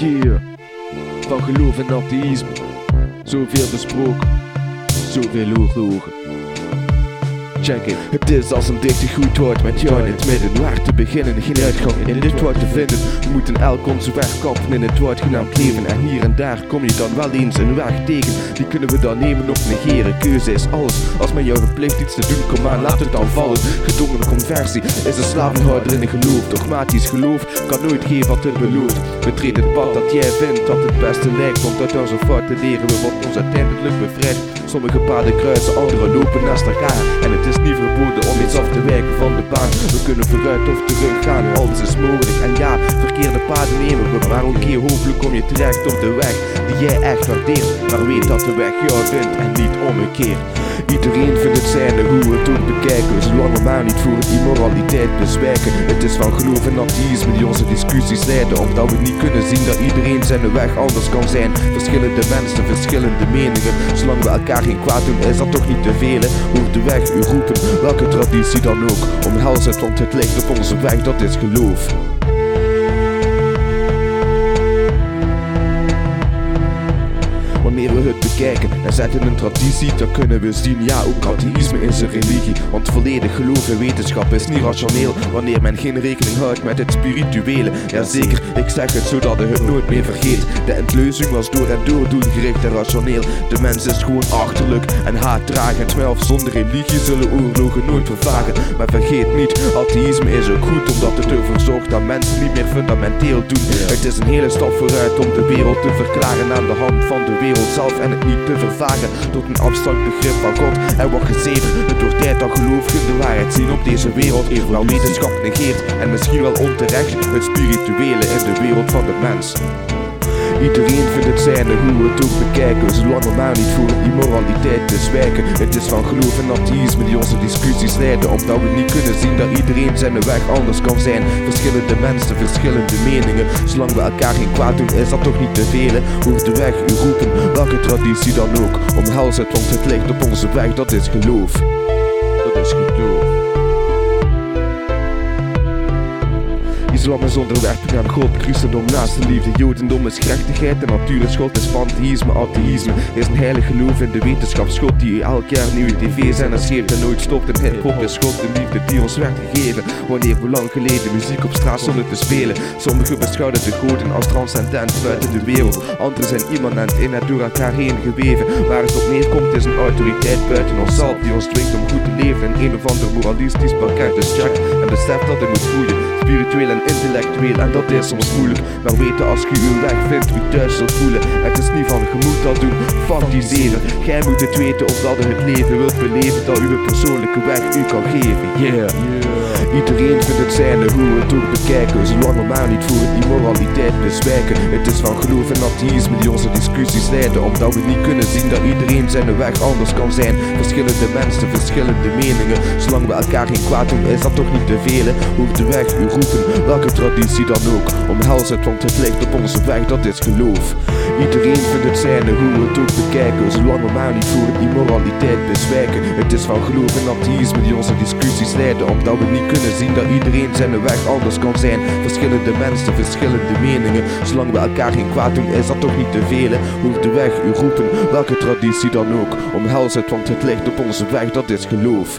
Van geloof en atheïsme. Zoveel besproken, zoveel oorlogen. Check it. Het is als een dichte goed woord met jou in het midden. Waar te beginnen, geen uitgang in dit woord te vinden. We moeten elk onze weg kappen in het woord genaamd leven. En hier en daar kom je dan wel eens een weg tegen. Die kunnen we dan nemen of negeren. Keuze is alles. Als men jou verplicht iets te doen, kom maar, laat het dan vallen. Gedwongen conversie is een slavenhouder in een geloof. Dogmatisch geloof kan nooit geven wat het belooft. We treden het pad dat jij vindt dat het beste lijkt. Want uit onze fouten leren we wat ons uiteindelijk bevrijdt. Sommige paden kruisen, andere lopen naast elkaar. En het is We kunnen vooruit of terug gaan, alles is mogelijk. En ja, verkeerde paden nemen we, maar keer hopelijk kom je terecht op de weg die jij echt waardeert. Maar weet dat de weg jou vindt en niet omgekeerd. Iedereen vindt het zijne hoe het ook bekijken, zolang we maar niet voor immoraliteit bezwijken. Het is van geloof en atheïsme die onze discussies leiden, omdat we niet kunnen zien dat iedereen zijn weg anders kan zijn. Verschillende mensen, verschillende meningen. Zolang we elkaar geen kwaad doen, is dat toch niet te veel. Hoe de weg u roepen, welke traditie dan ook. Omhels het, want het ligt op onze weg, dat is geloof. Bekijken en zetten een traditie, dan kunnen we zien, ja, ook atheïsme is een religie. Want volledig geloof wetenschap is niet rationeel wanneer men geen rekening houdt met het spirituele. Jazeker, ik zeg het zodat je het nooit meer vergeet. De entleuzing was door en door doelgericht en rationeel. De mens is gewoon achterlijk en haatdragend. Maar zonder religie zullen oorlogen nooit vervagen. Maar vergeet niet, atheïsme is ook goed omdat het ervoor zorgt dat mensen niet meer fundamenteel doen. Het is een hele stap vooruit om de wereld te verklaren aan de hand van de wereld zelf en het niet te vervagen tot een abstract begrip van God. Er wordt gezeten door tijd dat gelovigen de waarheid zien op deze wereld, evenwel wetenschap negeert en misschien wel onterecht het spirituele in de wereld van de mens. Iedereen vindt het zijne hoe we het ook bekijken, zolang we maar niet voor immoraliteit bezwijken. Het is van geloof en atheïsme die onze discussies leiden, omdat we niet kunnen zien dat iedereen zijn weg anders kan zijn. Verschillende mensen, verschillende meningen. Zolang we elkaar geen kwaad doen, is dat toch niet te veel. Hoe de weg u roepen, welke traditie dan ook. Omhels het, want het ligt op onze weg, dat is geloof. Dat is geloof. Islam is onderwerping aan God, christendom naast de liefde, jodendom is gerechtigheid en natuurlijk schuld is pantheïsme, atheïsme is een heilig geloof in de wetenschapsgod die elk jaar nieuwe tv-zenders geeft en nooit stopt en hip-hop is God, de liefde die ons werd gegeven wanneer we lang geleden muziek op straat zonder te spelen. Sommigen beschouwen de goden als transcendent buiten de wereld, anderen zijn immanent in het door elkaar heen geweven. Waar het op neerkomt is een autoriteit buiten onszelf die ons dwingt om goed te leven in een of ander moralistisch pakket. Dus check en besef dat het moet groeien, spiritueel en intellectueel en dat is soms moeilijk. Maar weten als je uw weg vindt, u thuis zult voelen. Het is niet van, je moet dat doen, fantiseren Gij moet het weten of dat je het leven wilt beleven. Dat uw persoonlijke weg u kan geven, yeah, Iedereen vindt het zijne hoe we het ook bekijken. Zolang we maar niet voor immoraliteit bezwijken. Het is van geloof en atheïsme die onze discussies leiden. Omdat we niet kunnen zien dat iedereen zijn weg anders kan zijn. Verschillende mensen, verschillende meningen. Zolang we elkaar geen kwaad doen, is dat toch niet te veel Hoe de weg u roepen, welke traditie dan ook. Omhels het, want het ligt op onze weg, dat is geloof. Iedereen vindt het zijne hoe we het ook bekijken, zolang we maar niet voor immoraliteit bezwijken. Het is van geloof en atheïsme die onze discussies leiden, omdat we niet kunnen zien dat iedereen zijn weg anders kan zijn. Verschillende mensen, verschillende meningen. Zolang we elkaar geen kwaad doen, is dat toch niet te veel. Hoe de weg u roepen, welke traditie dan ook. Omhels het, want het ligt op onze weg, dat is geloof.